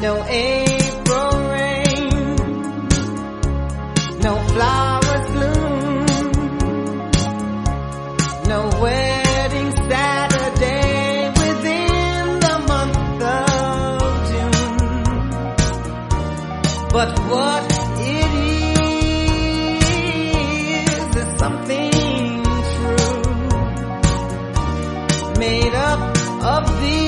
No April rain, no flowers bloom, no wedding Saturday within the month of June. But what it is is something true, made up of these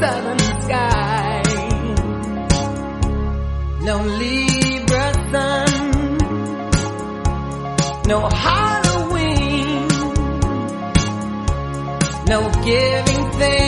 southern skies. No Libra sun, no Halloween, no giving thanks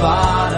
body.